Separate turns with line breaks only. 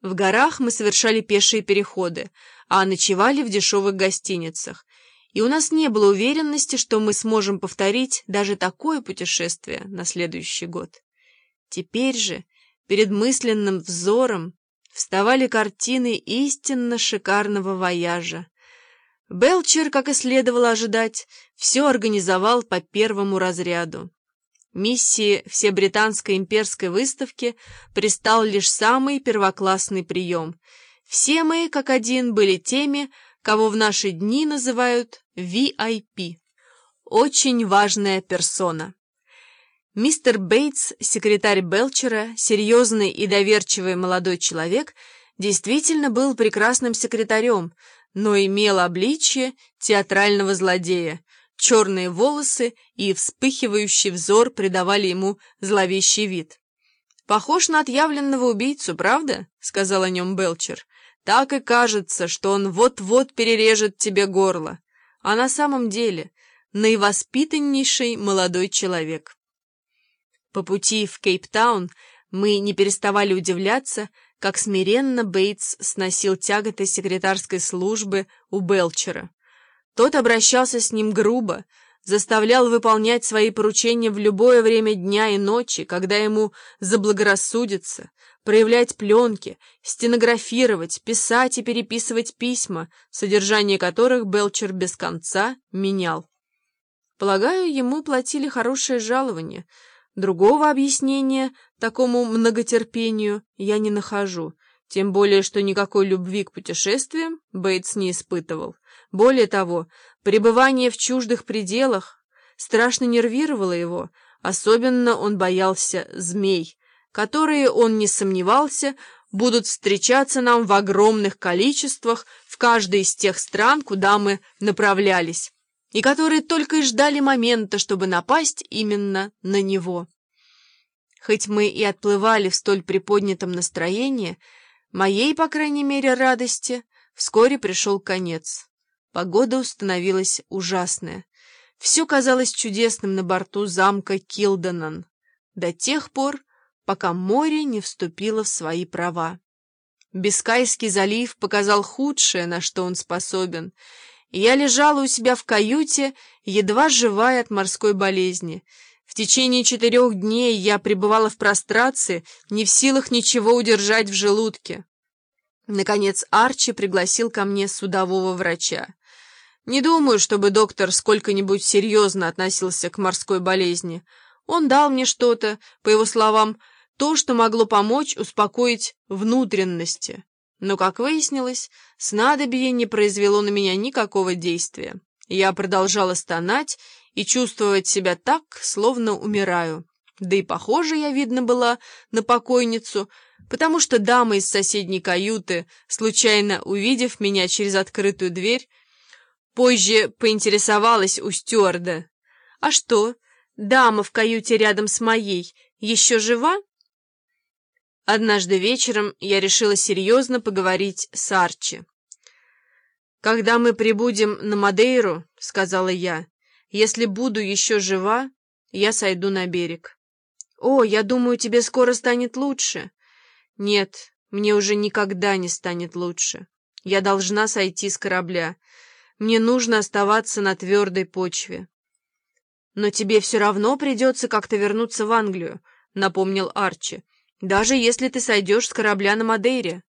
В горах мы совершали пешие переходы, а ночевали в дешевых гостиницах. И у нас не было уверенности, что мы сможем повторить даже такое путешествие на следующий год. Теперь же перед мысленным взором вставали картины истинно шикарного вояжа. Белчер, как и следовало ожидать, все организовал по первому разряду. Миссии Всебританской имперской выставки пристал лишь самый первоклассный прием. Все мы, как один, были теми, кого в наши дни называют VIP. Очень важная персона. Мистер Бейтс, секретарь Белчера, серьезный и доверчивый молодой человек, действительно был прекрасным секретарем, но имел обличье театрального злодея. Черные волосы и вспыхивающий взор придавали ему зловещий вид. «Похож на отъявленного убийцу, правда?» — сказал о нем Белчер. «Так и кажется, что он вот-вот перережет тебе горло. А на самом деле наивоспитаннейший молодой человек». По пути в Кейптаун мы не переставали удивляться, как смиренно Бейтс сносил тяготы секретарской службы у Белчера. Тот обращался с ним грубо, заставлял выполнять свои поручения в любое время дня и ночи, когда ему заблагорассудится, проявлять пленки, стенографировать, писать и переписывать письма, содержание которых Белчер без конца менял. Полагаю, ему платили хорошее жалование — Другого объяснения такому многотерпению я не нахожу, тем более, что никакой любви к путешествиям Бейтс не испытывал. Более того, пребывание в чуждых пределах страшно нервировало его, особенно он боялся змей, которые, он не сомневался, будут встречаться нам в огромных количествах в каждой из тех стран, куда мы направлялись и которые только и ждали момента, чтобы напасть именно на него. Хоть мы и отплывали в столь приподнятом настроении, моей, по крайней мере, радости вскоре пришел конец. Погода установилась ужасная. Все казалось чудесным на борту замка Килденан до тех пор, пока море не вступило в свои права. Бискайский залив показал худшее, на что он способен — я лежала у себя в каюте, едва живая от морской болезни. В течение четырех дней я пребывала в прострации, не в силах ничего удержать в желудке. Наконец Арчи пригласил ко мне судового врача. Не думаю, чтобы доктор сколько-нибудь серьезно относился к морской болезни. Он дал мне что-то, по его словам, то, что могло помочь успокоить внутренности. Но, как выяснилось, снадобье не произвело на меня никакого действия. Я продолжала стонать и чувствовать себя так, словно умираю. Да и похоже я, видно, была на покойницу, потому что дама из соседней каюты, случайно увидев меня через открытую дверь, позже поинтересовалась у стюарда. «А что, дама в каюте рядом с моей еще жива?» Однажды вечером я решила серьезно поговорить с Арчи. «Когда мы прибудем на Мадейру, — сказала я, — если буду еще жива, я сойду на берег». «О, я думаю, тебе скоро станет лучше». «Нет, мне уже никогда не станет лучше. Я должна сойти с корабля. Мне нужно оставаться на твердой почве». «Но тебе все равно придется как-то вернуться в Англию», — напомнил Арчи даже если ты сойдешь с корабля на Мадейре.